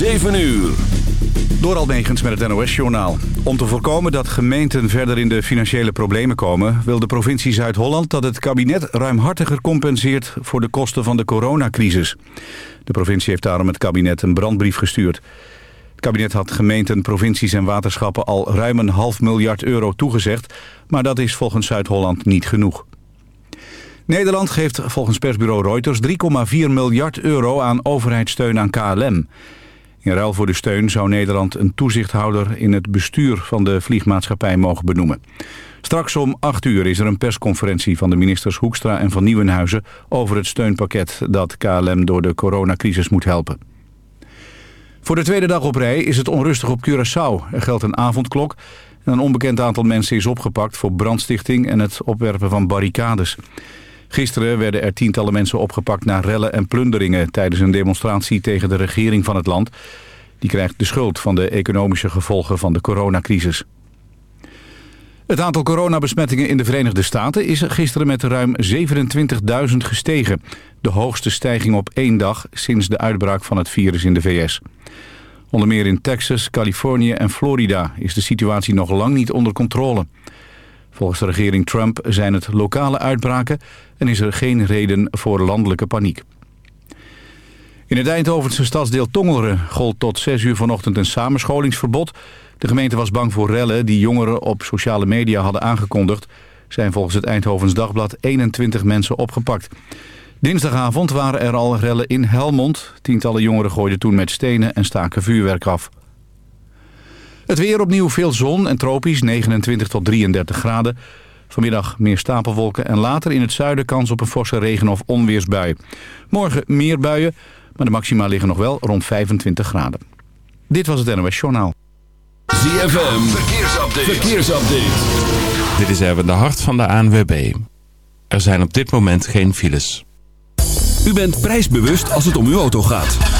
7 uur. Door Almegens met het NOS-journaal. Om te voorkomen dat gemeenten verder in de financiële problemen komen... wil de provincie Zuid-Holland dat het kabinet ruimhartiger compenseert... voor de kosten van de coronacrisis. De provincie heeft daarom het kabinet een brandbrief gestuurd. Het kabinet had gemeenten, provincies en waterschappen... al ruim een half miljard euro toegezegd... maar dat is volgens Zuid-Holland niet genoeg. Nederland geeft volgens persbureau Reuters 3,4 miljard euro aan overheidssteun aan KLM... In ruil voor de steun zou Nederland een toezichthouder in het bestuur van de vliegmaatschappij mogen benoemen. Straks om 8 uur is er een persconferentie van de ministers Hoekstra en Van Nieuwenhuizen over het steunpakket dat KLM door de coronacrisis moet helpen. Voor de tweede dag op rij is het onrustig op Curaçao. Er geldt een avondklok en een onbekend aantal mensen is opgepakt voor brandstichting en het opwerpen van barricades. Gisteren werden er tientallen mensen opgepakt na rellen en plunderingen... tijdens een demonstratie tegen de regering van het land. Die krijgt de schuld van de economische gevolgen van de coronacrisis. Het aantal coronabesmettingen in de Verenigde Staten is gisteren met ruim 27.000 gestegen. De hoogste stijging op één dag sinds de uitbraak van het virus in de VS. Onder meer in Texas, Californië en Florida is de situatie nog lang niet onder controle. Volgens de regering Trump zijn het lokale uitbraken en is er geen reden voor landelijke paniek. In het Eindhovense stadsdeel Tongeren gold tot 6 uur vanochtend een samenscholingsverbod. De gemeente was bang voor rellen die jongeren op sociale media hadden aangekondigd. Zijn volgens het Eindhovens Dagblad 21 mensen opgepakt. Dinsdagavond waren er al rellen in Helmond. Tientallen jongeren gooiden toen met stenen en staken vuurwerk af. Het weer opnieuw veel zon en tropisch, 29 tot 33 graden. Vanmiddag meer stapelwolken en later in het zuiden kans op een forse regen- of onweersbui. Morgen meer buien, maar de maxima liggen nog wel rond 25 graden. Dit was het NOS Journaal. ZFM, verkeersupdate. verkeersupdate. Dit is even de hart van de ANWB. Er zijn op dit moment geen files. U bent prijsbewust als het om uw auto gaat.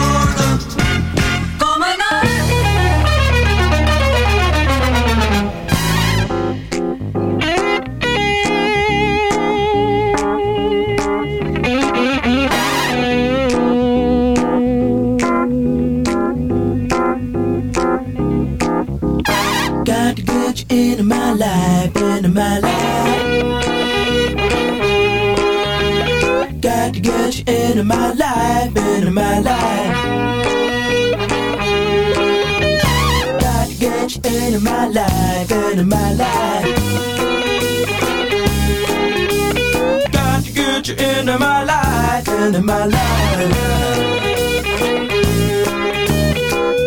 my life, into my life. Got to get you into my life, into my life.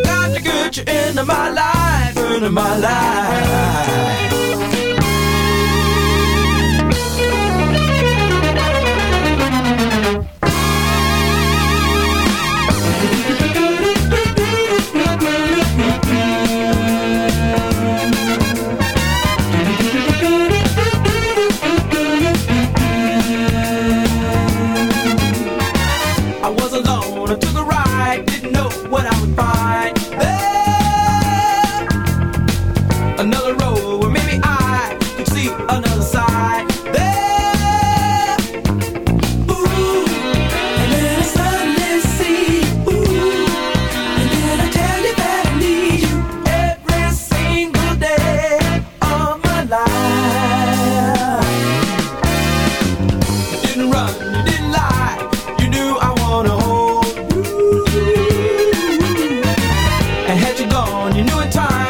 Got to get you into my life, into my life. had you gone, you knew in time.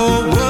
Whole world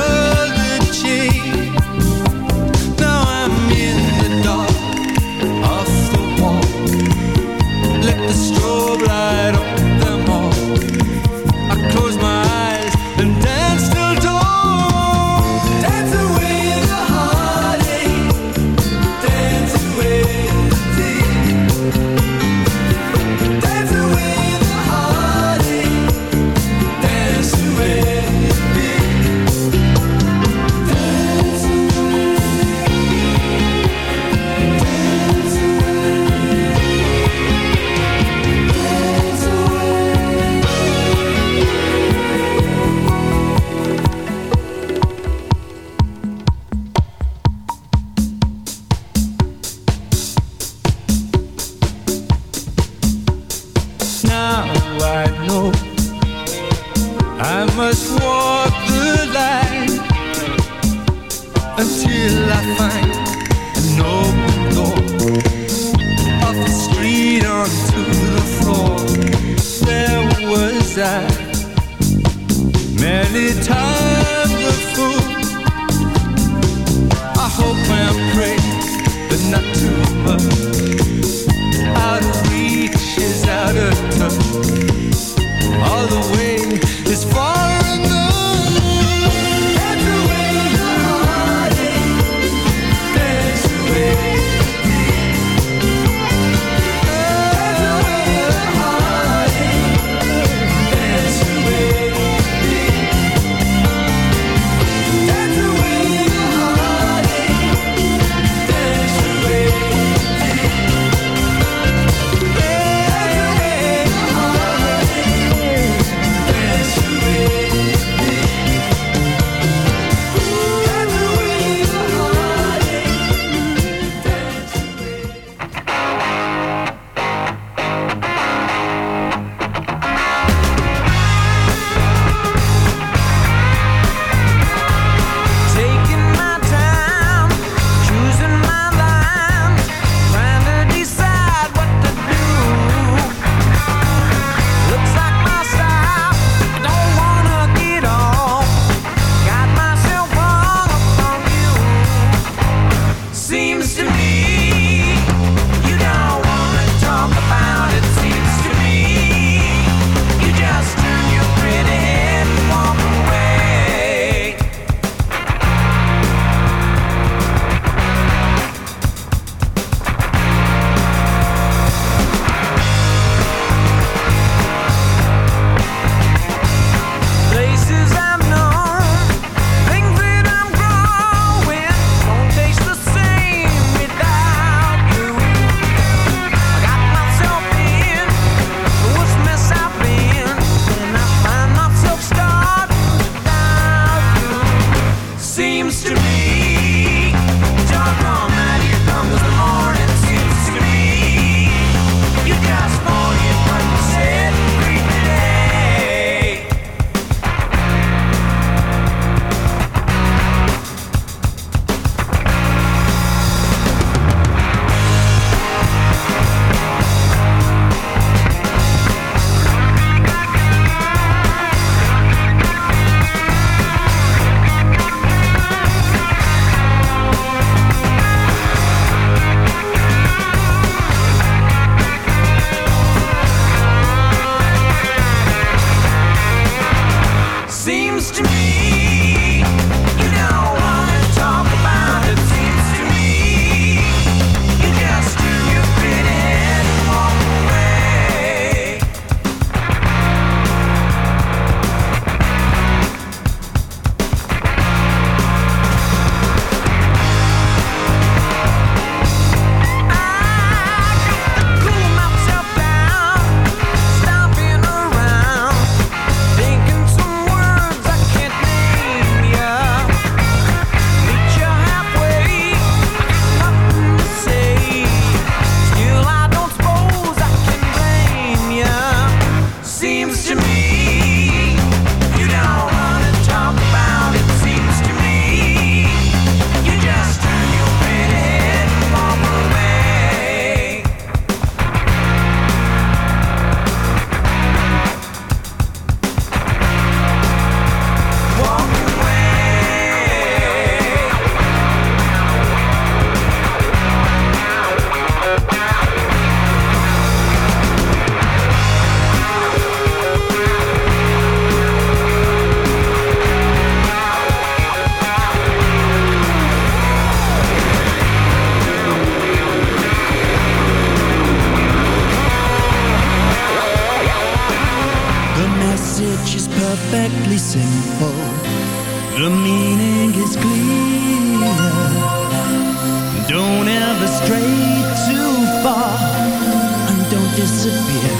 don't disappear.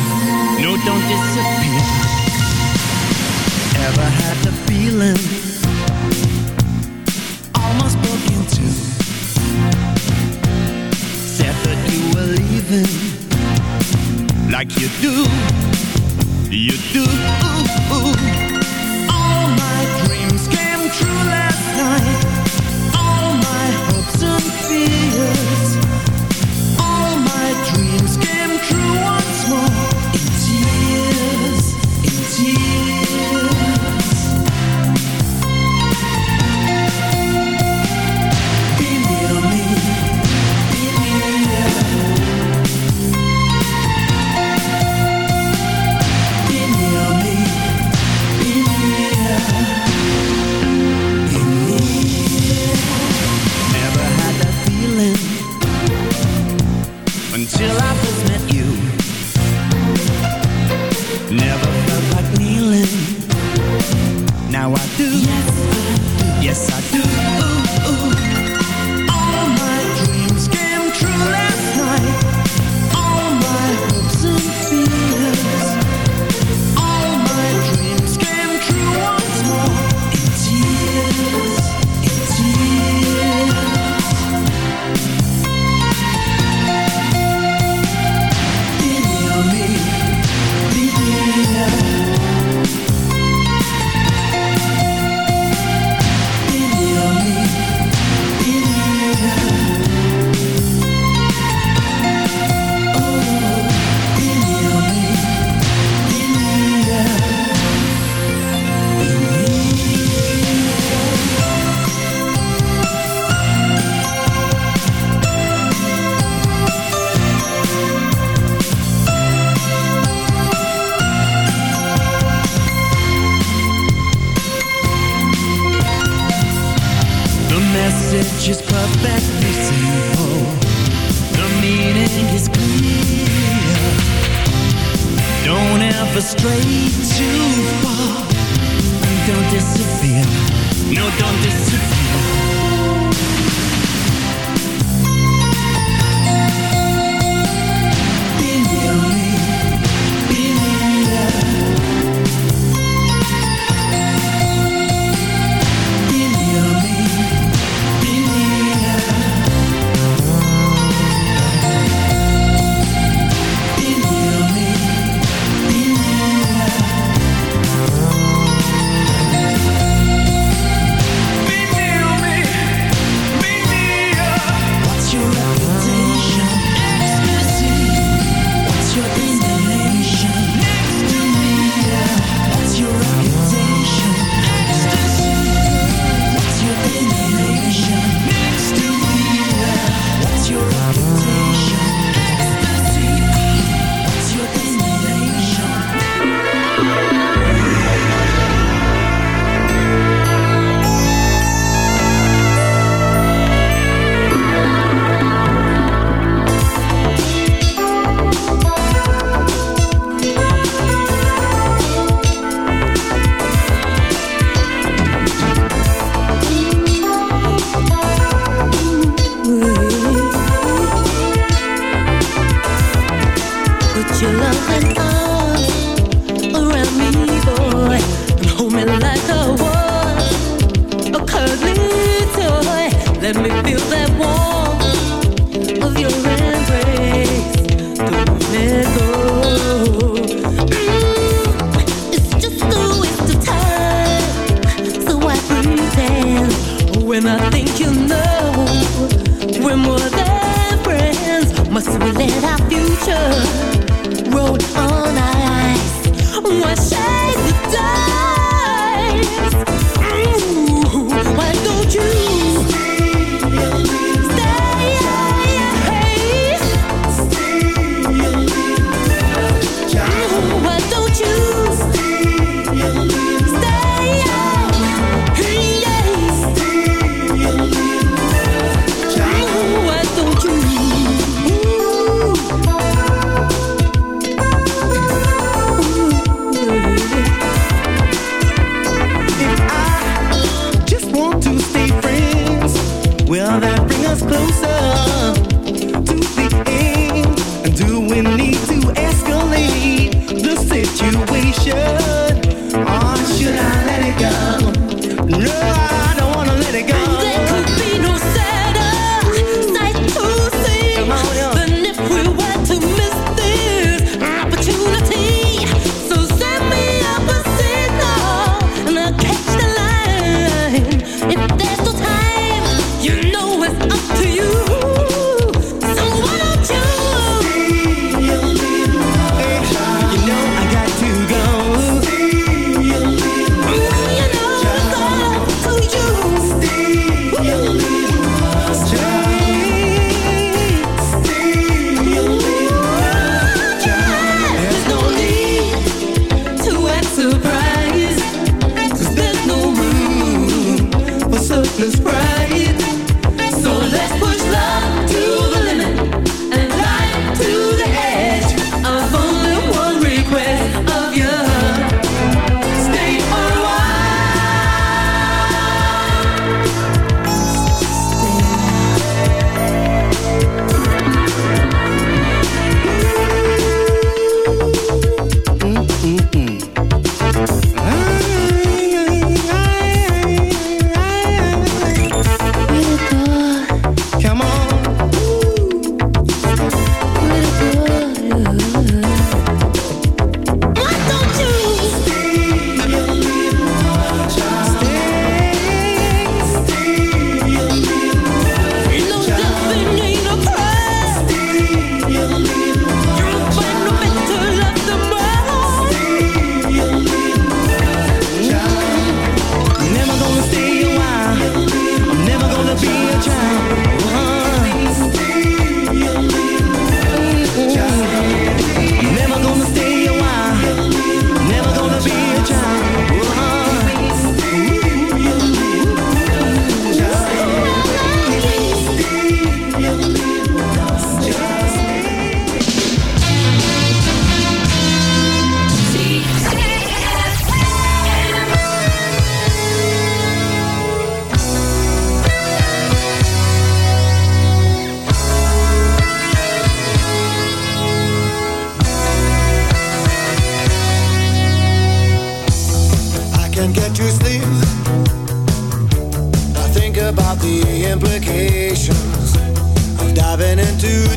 No, don't disappear. Ever had the feeling? Almost broke in. Said that you were leaving, like you do. something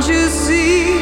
Don't you see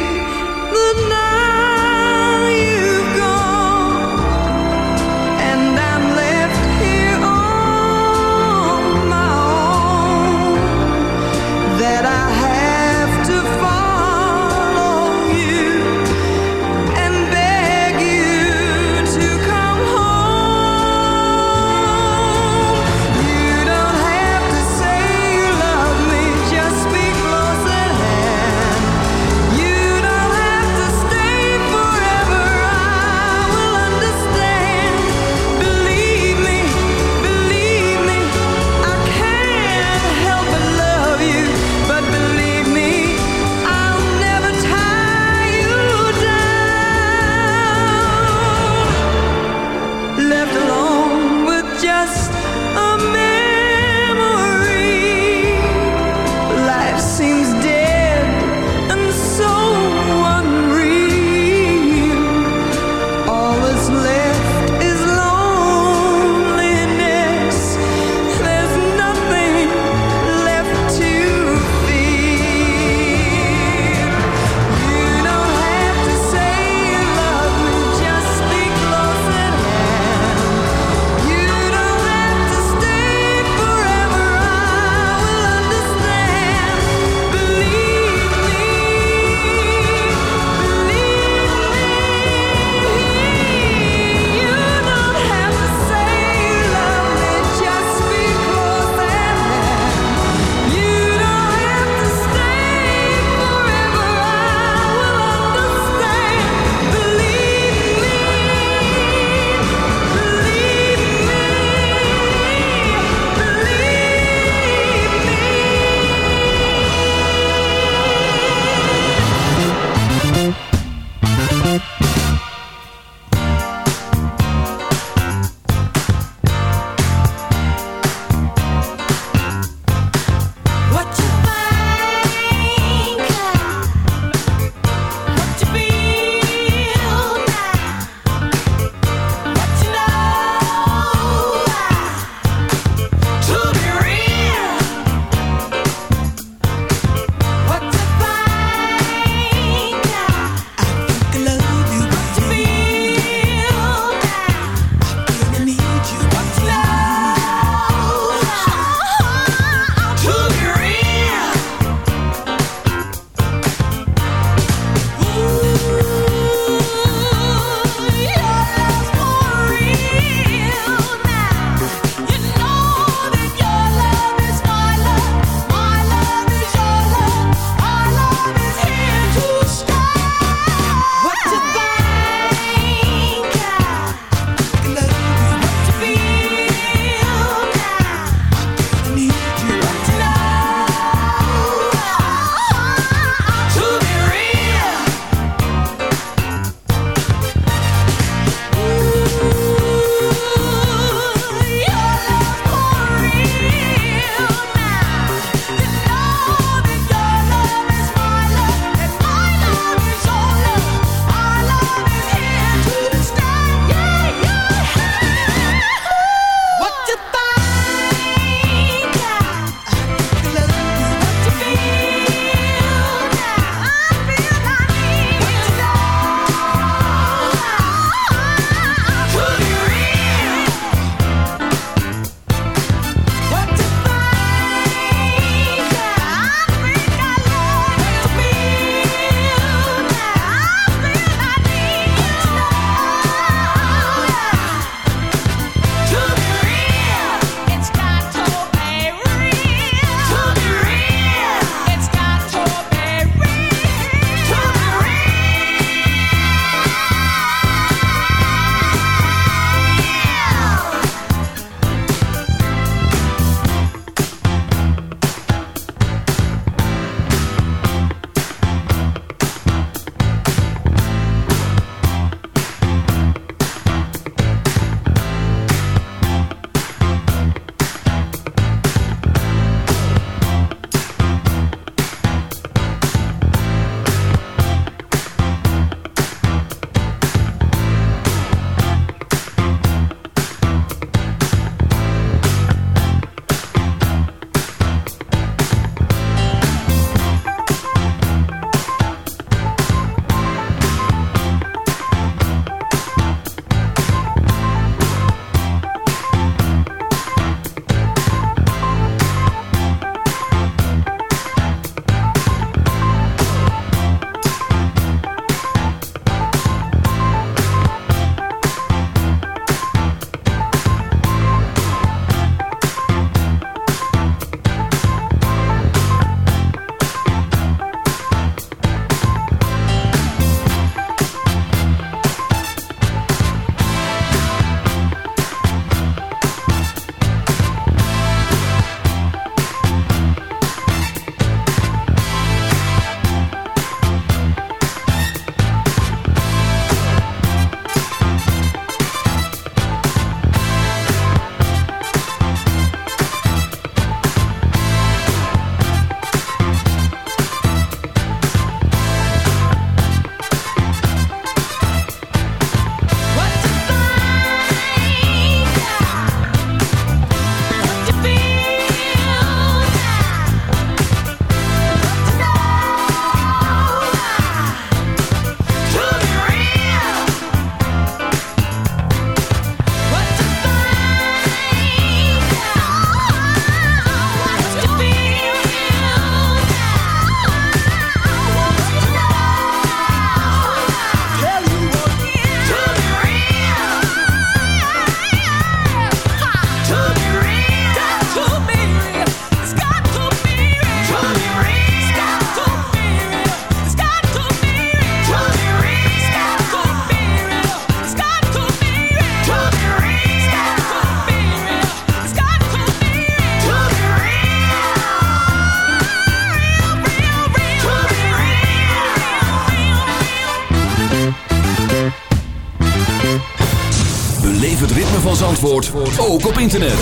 ook op internet.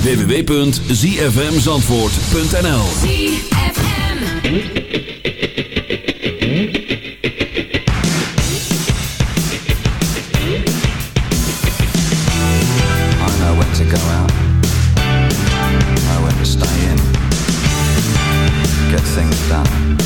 www.zfmzandvoort.nl I know when to go out. Know when to stay in. Get things done.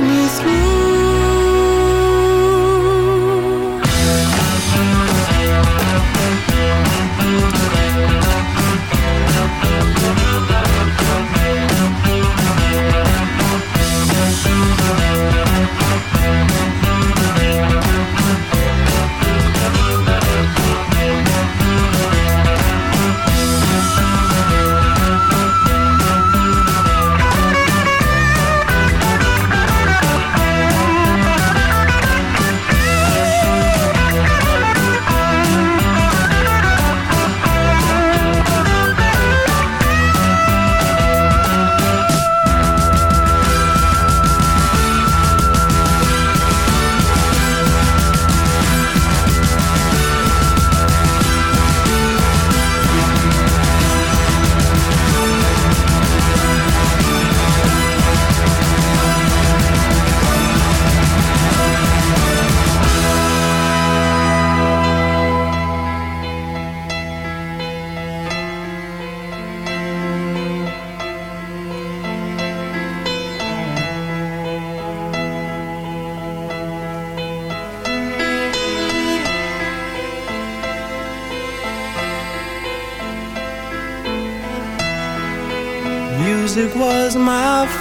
Me through.